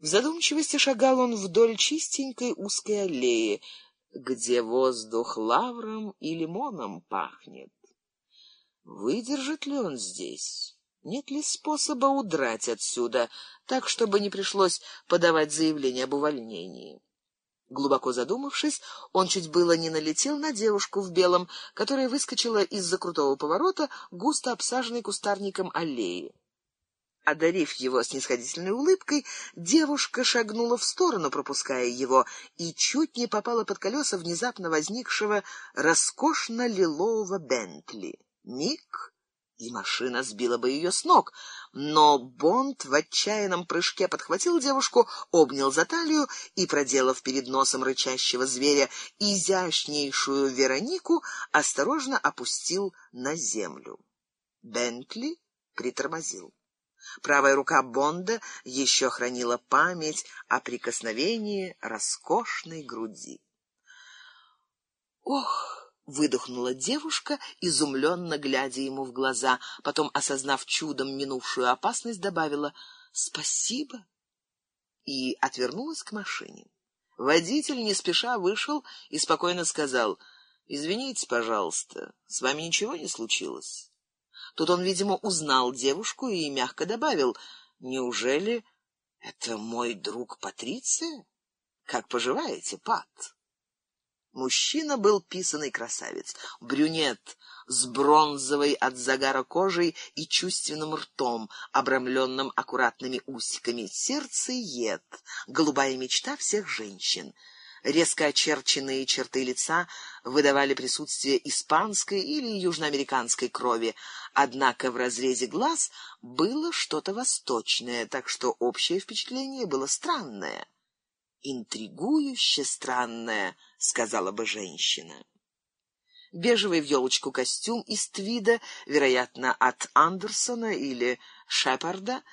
В задумчивости шагал он вдоль чистенькой узкой аллеи, где воздух лавром и лимоном пахнет. Выдержит ли он здесь? Нет ли способа удрать отсюда, так, чтобы не пришлось подавать заявление об увольнении? Глубоко задумавшись, он чуть было не налетел на девушку в белом, которая выскочила из-за крутого поворота, густо обсаженной кустарником аллеи. Одарив его снисходительной улыбкой, девушка шагнула в сторону, пропуская его, и чуть не попала под колеса внезапно возникшего роскошно-лилового Бентли. Миг, и машина сбила бы ее с ног, но Бонд в отчаянном прыжке подхватил девушку, обнял за талию и, проделав перед носом рычащего зверя изящнейшую Веронику, осторожно опустил на землю. Бентли притормозил. Правая рука Бонда еще хранила память о прикосновении роскошной груди. «Ох!» — выдохнула девушка, изумленно глядя ему в глаза, потом, осознав чудом минувшую опасность, добавила «Спасибо!» и отвернулась к машине. Водитель не спеша вышел и спокойно сказал «Извините, пожалуйста, с вами ничего не случилось?» Тут он, видимо, узнал девушку и мягко добавил, «Неужели это мой друг Патриция? Как поживаете, Пат?» Мужчина был писаный красавец, брюнет с бронзовой от загара кожей и чувственным ртом, обрамленным аккуратными усиками, сердцеед, голубая мечта всех женщин — Резко очерченные черты лица выдавали присутствие испанской или южноамериканской крови, однако в разрезе глаз было что-то восточное, так что общее впечатление было странное. «Интригующе странное», — сказала бы женщина. Бежевый в елочку костюм из твида, вероятно, от Андерсона или Шепарда,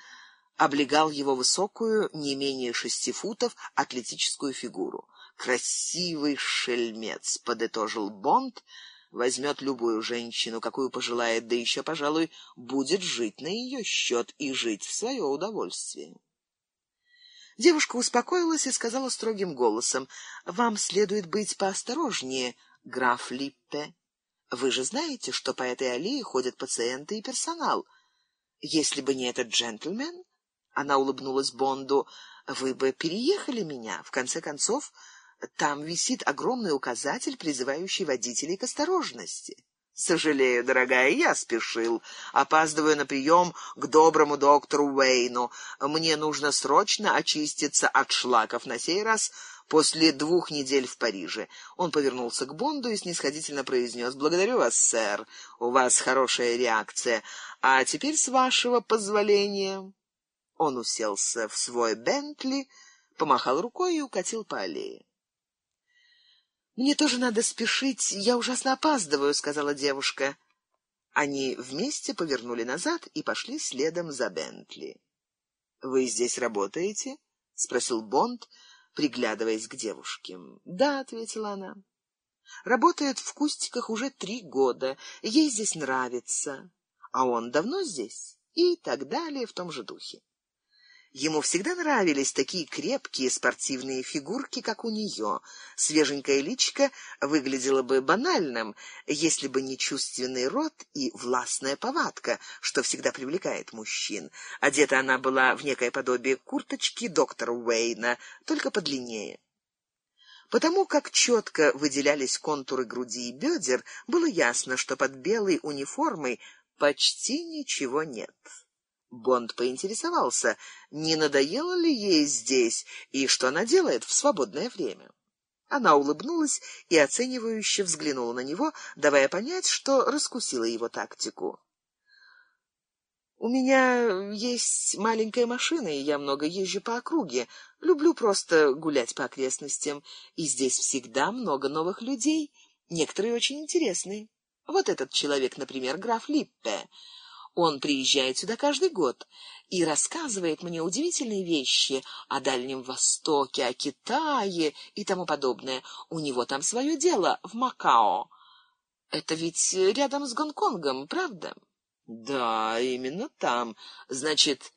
облегал его высокую, не менее шести футов, атлетическую фигуру красивый шельмец, подытожил Бонд, возьмет любую женщину, какую пожелает, да еще, пожалуй, будет жить на ее счет и жить в свое удовольствие. Девушка успокоилась и сказала строгим голосом, «Вам следует быть поосторожнее, граф Липпе. Вы же знаете, что по этой аллее ходят пациенты и персонал. Если бы не этот джентльмен, она улыбнулась Бонду, вы бы переехали меня. В конце концов, там висит огромный указатель, призывающий водителей к осторожности. Сожалею, дорогая, я спешил. Опаздываю на прием к доброму доктору Уэйну. Мне нужно срочно очиститься от шлаков на сей раз после двух недель в Париже. Он повернулся к Бонду и снисходительно произнес. «Благодарю вас, сэр. У вас хорошая реакция. А теперь, с вашего позволения...» Он уселся в свой Бентли, помахал рукой и укатил по аллее. «Мне тоже надо спешить, я ужасно опаздываю», — сказала девушка. Они вместе повернули назад и пошли следом за Бентли. «Вы здесь работаете?» — спросил Бонд, приглядываясь к девушке. «Да», — ответила она. «Работает в Кустиках уже три года, ей здесь нравится. А он давно здесь?» И так далее в том же духе. Ему всегда нравились такие крепкие спортивные фигурки, как у нее. Свеженькая личка выглядела бы банальным, если бы не чувственный рот и властная повадка, что всегда привлекает мужчин. Одета она была в некое подобие курточки доктора Уэйна, только подлиннее. Потому как четко выделялись контуры груди и бедер, было ясно, что под белой униформой почти ничего нет. Бонд поинтересовался, не надоело ли ей здесь и что она делает в свободное время. Она улыбнулась и оценивающе взглянула на него, давая понять, что раскусила его тактику. «У меня есть маленькая машина, и я много езжу по округе. Люблю просто гулять по окрестностям, и здесь всегда много новых людей, некоторые очень интересные. Вот этот человек, например, граф Липпе». Он приезжает сюда каждый год и рассказывает мне удивительные вещи о Дальнем Востоке, о Китае и тому подобное. У него там свое дело в Макао. Это ведь рядом с Гонконгом, правда? Да, именно там. Значит,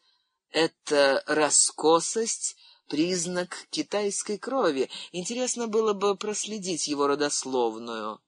эта раскосость признак китайской крови. Интересно было бы проследить его родословную.